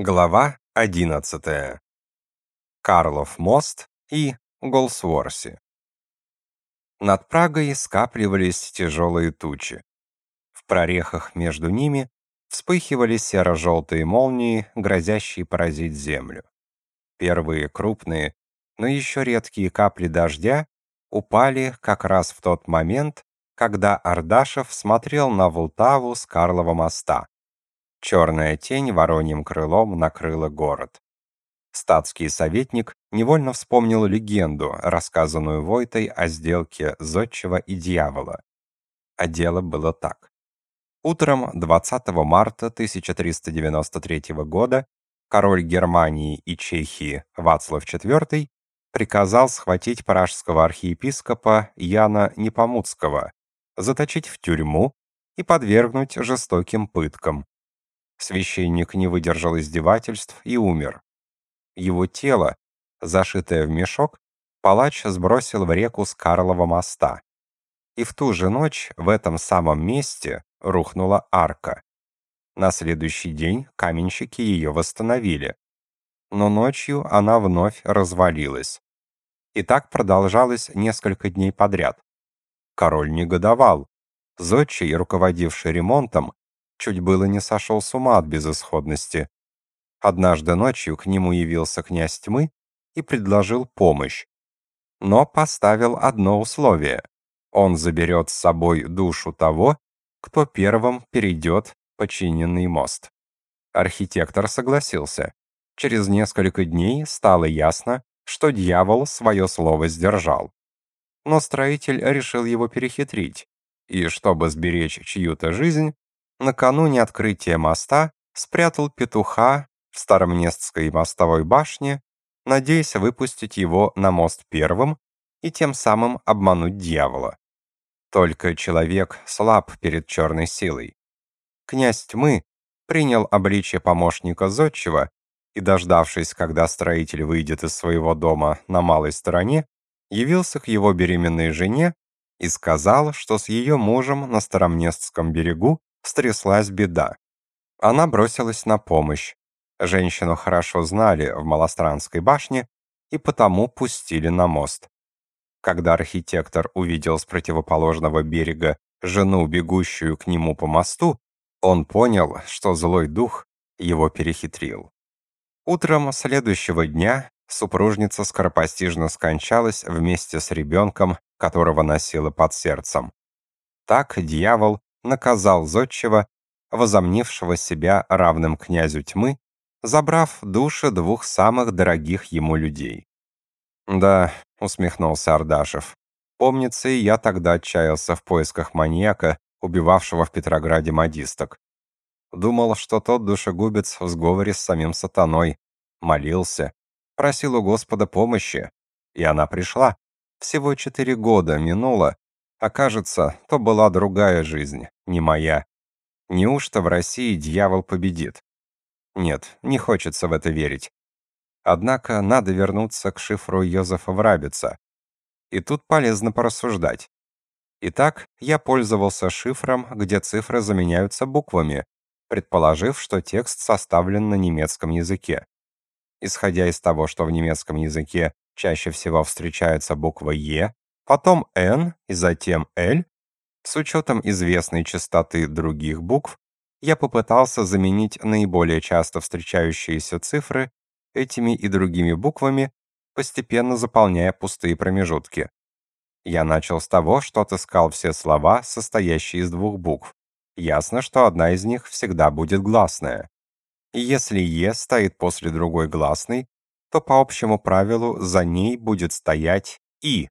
Глава 11. Карлов мост и Голсворси. Над Прагой скапливались тяжелые тучи. В прорехах между ними вспыхивали серо-желтые молнии, грозящие поразить землю. Первые крупные, но еще редкие капли дождя упали как раз в тот момент, когда Ардашев смотрел на Волтаву с Карлова моста. Черная тень вороньим крылом накрыла город. Статский советник невольно вспомнил легенду, рассказанную Войтой о сделке Зодчего и дьявола. А дело было так. Утром 20 марта 1393 года король Германии и Чехии Вацлав IV приказал схватить пражского архиепископа Яна Непомуцкого, заточить в тюрьму и подвергнуть жестоким пыткам, Священник не выдержал издевательств и умер. Его тело, зашитое в мешок, палач сбросил в реку с Карлова моста. И в ту же ночь в этом самом месте рухнула арка. На следующий день каменщики ее восстановили. Но ночью она вновь развалилась. И так продолжалось несколько дней подряд. Король негодовал. Зодчий, руководивший ремонтом, чуть было не сошел с ума от безысходности. Однажды ночью к нему явился князь тьмы и предложил помощь. Но поставил одно условие. Он заберет с собой душу того, кто первым перейдет починенный мост. Архитектор согласился. Через несколько дней стало ясно, что дьявол свое слово сдержал. Но строитель решил его перехитрить, и, чтобы сберечь чью-то жизнь, накануне открытия моста спрятал петуха в Старомнестской мостовой башне, надеясь выпустить его на мост первым и тем самым обмануть дьявола. Только человек слаб перед черной силой. Князь тьмы принял обличье помощника зодчего и, дождавшись, когда строитель выйдет из своего дома на малой стороне, явился к его беременной жене и сказал, что с ее мужем на Старомнестском берегу стряслась беда. Она бросилась на помощь. Женщину хорошо знали в Малостранской башне и потому пустили на мост. Когда архитектор увидел с противоположного берега жену, бегущую к нему по мосту, он понял, что злой дух его перехитрил. Утром следующего дня супружница скоропостижно скончалась вместе с ребенком, которого носила под сердцем. Так дьявол наказал зодчего, возомнившего себя равным князю тьмы, забрав души двух самых дорогих ему людей. «Да», — усмехнулся Ардашев, — «помнится, и я тогда отчаялся в поисках маньяка, убивавшего в Петрограде модисток. Думал, что тот душегубец в сговоре с самим сатаной, молился, просил у Господа помощи, и она пришла. Всего четыре года минуло, а кажется, то была другая жизнь, не моя. Неужто в России дьявол победит? Нет, не хочется в это верить. Однако надо вернуться к шифру Йозефа Врабица. И тут полезно порассуждать. Итак, я пользовался шифром, где цифры заменяются буквами, предположив, что текст составлен на немецком языке. Исходя из того, что в немецком языке чаще всего встречается буква «е», потом N и затем L, с учетом известной частоты других букв, я попытался заменить наиболее часто встречающиеся цифры этими и другими буквами, постепенно заполняя пустые промежутки. Я начал с того, что отыскал все слова, состоящие из двух букв. Ясно, что одна из них всегда будет гласная. Если «е» стоит после другой гласной, то по общему правилу за ней будет стоять «и».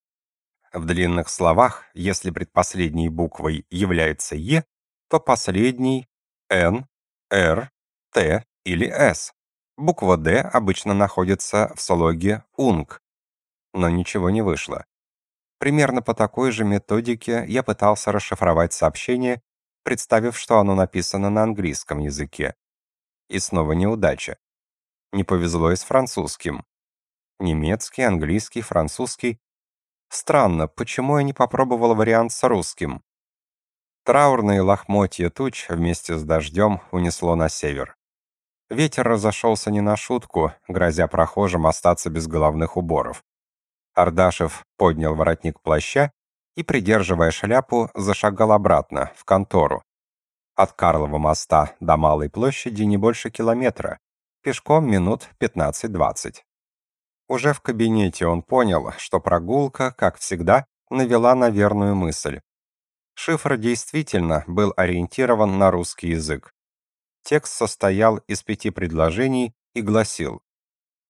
В длинных словах, если предпоследней буквой является «е», то последней «н», «р», «т» или «с». Буква «д» обычно находится в слоге «унг», но ничего не вышло. Примерно по такой же методике я пытался расшифровать сообщение, представив, что оно написано на английском языке. И снова неудача. Не повезло и с французским. Немецкий, английский, французский Странно, почему я не попробовал вариант с русским? Траурные лохмотья туч вместе с дождем унесло на север. Ветер разошелся не на шутку, грозя прохожим остаться без головных уборов. Ардашев поднял воротник плаща и, придерживая шляпу, зашагал обратно, в контору. От Карлова моста до Малой площади не больше километра, пешком минут 15-20. Уже в кабинете он понял, что прогулка, как всегда, навела на верную мысль. Шифр действительно был ориентирован на русский язык. Текст состоял из пяти предложений и гласил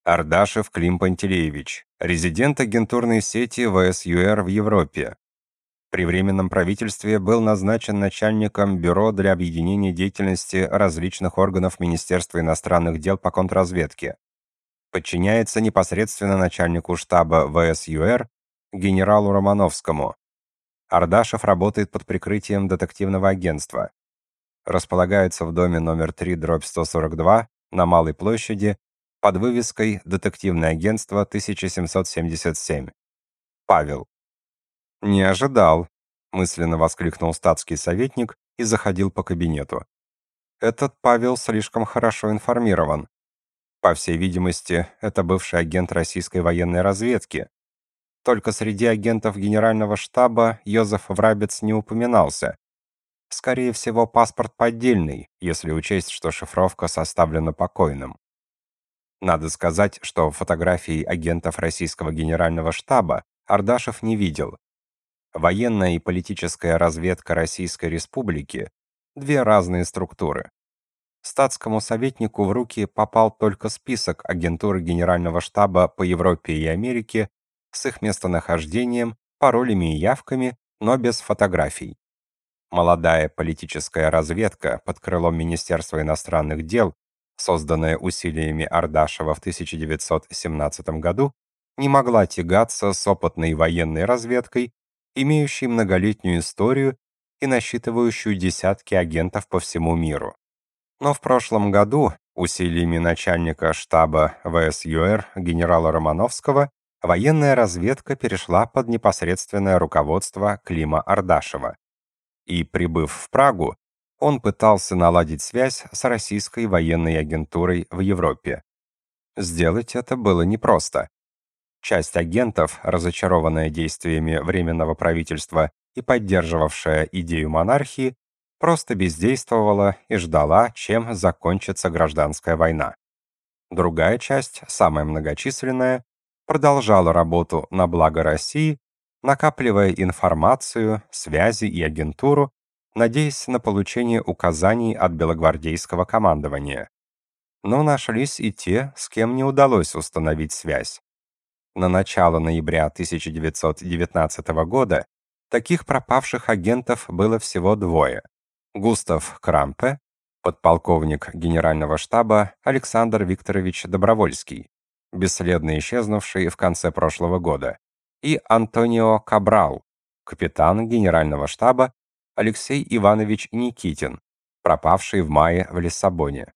Ардашев Клим Пантелеевич, резидент агентурной сети ВСЮР в Европе. При Временном правительстве был назначен начальником Бюро для объединения деятельности различных органов Министерства иностранных дел по контрразведке. Подчиняется непосредственно начальнику штаба ВСЮР генералу Романовскому. Ардашев работает под прикрытием детективного агентства располагается в доме номер 3, дробь 142, на Малой площади, под вывеской «Детективное агентство 1777». Павел. «Не ожидал», — мысленно воскликнул статский советник и заходил по кабинету. «Этот Павел слишком хорошо информирован. По всей видимости, это бывший агент российской военной разведки. Только среди агентов генерального штаба Йозеф Врабец не упоминался, Скорее всего, паспорт поддельный, если учесть, что шифровка составлена покойным. Надо сказать, что фотографий агентов российского генерального штаба Ардашев не видел. Военная и политическая разведка Российской Республики – две разные структуры. Статскому советнику в руки попал только список агентуры Генерального штаба по Европе и Америке с их местонахождением, паролями и явками, но без фотографий. Молодая политическая разведка под крылом Министерства иностранных дел, созданная усилиями Ардашева в 1917 году, не могла тягаться с опытной военной разведкой, имеющей многолетнюю историю и насчитывающую десятки агентов по всему миру. Но в прошлом году усилиями начальника штаба ВСЮР генерала Романовского военная разведка перешла под непосредственное руководство Клима Ардашева и, прибыв в Прагу, он пытался наладить связь с российской военной агентурой в Европе. Сделать это было непросто. Часть агентов, разочарованная действиями Временного правительства и поддерживавшая идею монархии, просто бездействовала и ждала, чем закончится гражданская война. Другая часть, самая многочисленная, продолжала работу на благо России накапливая информацию, связи и агентуру, надеясь на получение указаний от белогвардейского командования. Но нашлись и те, с кем не удалось установить связь. На начало ноября 1919 года таких пропавших агентов было всего двое. Густав Крампе, подполковник генерального штаба Александр Викторович Добровольский, бесследно исчезнувший в конце прошлого года, и Антонио Кабрал, капитан генерального штаба Алексей Иванович Никитин, пропавший в мае в Лиссабоне.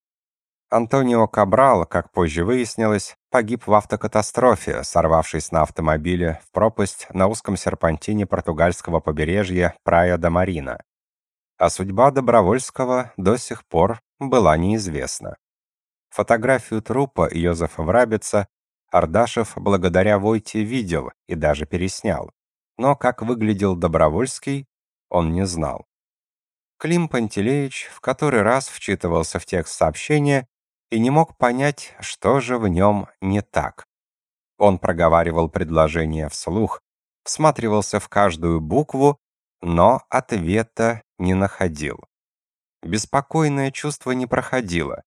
Антонио Кабрал, как позже выяснилось, погиб в автокатастрофе, сорвавшись на автомобиле в пропасть на узком серпантине португальского побережья Прая-да-Марина. А судьба Добровольского до сих пор была неизвестна. Фотографию трупа Йозефа Врабица Ардашев благодаря Войте видел и даже переснял. Но как выглядел Добровольский, он не знал. Клим Пантелеич в который раз вчитывался в текст сообщения и не мог понять, что же в нем не так. Он проговаривал предложение вслух, всматривался в каждую букву, но ответа не находил. Беспокойное чувство не проходило.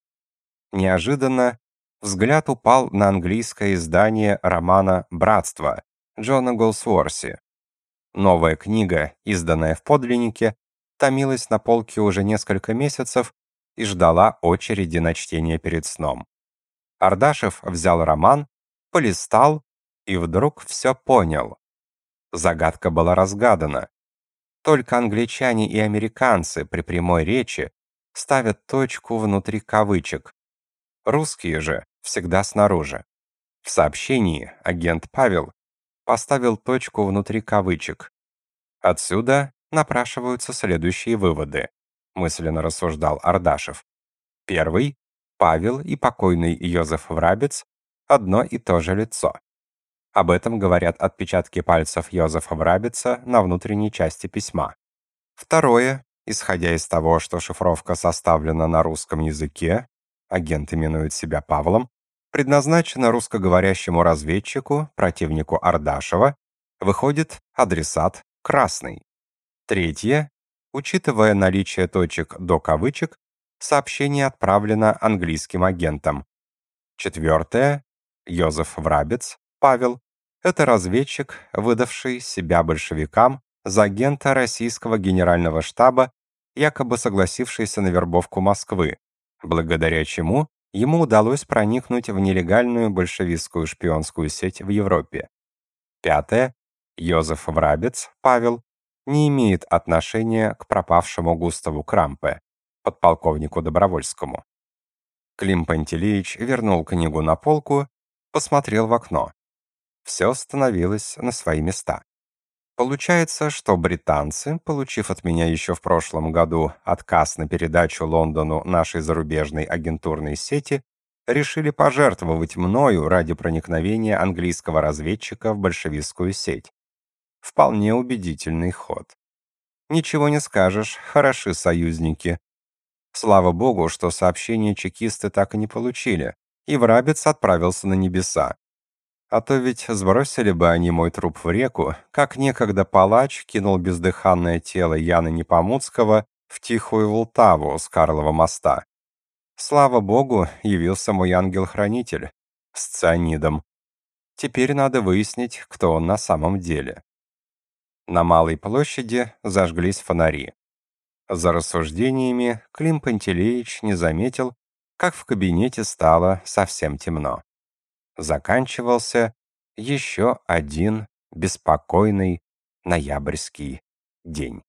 Неожиданно взгляд упал на английское издание романа «Братство» Джона Голсуорси. Новая книга, изданная в подлиннике, томилась на полке уже несколько месяцев и ждала очереди на чтение перед сном. Ардашев взял роман, полистал и вдруг все понял. Загадка была разгадана. Только англичане и американцы при прямой речи ставят точку внутри кавычек. Русские же всегда снаружи. В сообщении агент Павел поставил точку внутри кавычек. Отсюда напрашиваются следующие выводы, мысленно рассуждал Ардашев. Первый Павел и покойный Йозеф Врабец – одно и то же лицо. Об этом говорят отпечатки пальцев Йозефа Врабеца на внутренней части письма. Второе, исходя из того, что шифровка составлена на русском языке, агент именует себя Павлом, предназначена русскоговорящему разведчику, противнику Ардашева, выходит адресат красный. Третье, учитывая наличие точек до кавычек, сообщение отправлено английским агентом. Четвертое, Йозеф Врабец, Павел, это разведчик, выдавший себя большевикам за агента российского генерального штаба, якобы согласившийся на вербовку Москвы, благодаря чему ему удалось проникнуть в нелегальную большевистскую шпионскую сеть в Европе. Пятое. Йозеф Врабец, Павел, не имеет отношения к пропавшему Густаву Крампе, подполковнику Добровольскому. Клим Пантелеич вернул книгу на полку, посмотрел в окно все становилось на свои места. Получается, что британцы, получив от меня еще в прошлом году отказ на передачу Лондону нашей зарубежной агентурной сети, решили пожертвовать мною ради проникновения английского разведчика в большевистскую сеть. Вполне убедительный ход. Ничего не скажешь, хороши союзники. Слава богу, что сообщение чекисты так и не получили, и Врабец отправился на небеса. А то ведь сбросили бы они мой труп в реку, как некогда палач кинул бездыханное тело Яна Непомуцкого в тихую Волтаву с Карлова моста. Слава богу, явился мой ангел-хранитель с цианидом. Теперь надо выяснить, кто он на самом деле. На Малой площади зажглись фонари. За рассуждениями Клим Пантелеич не заметил, как в кабинете стало совсем темно заканчивался еще один беспокойный ноябрьский день.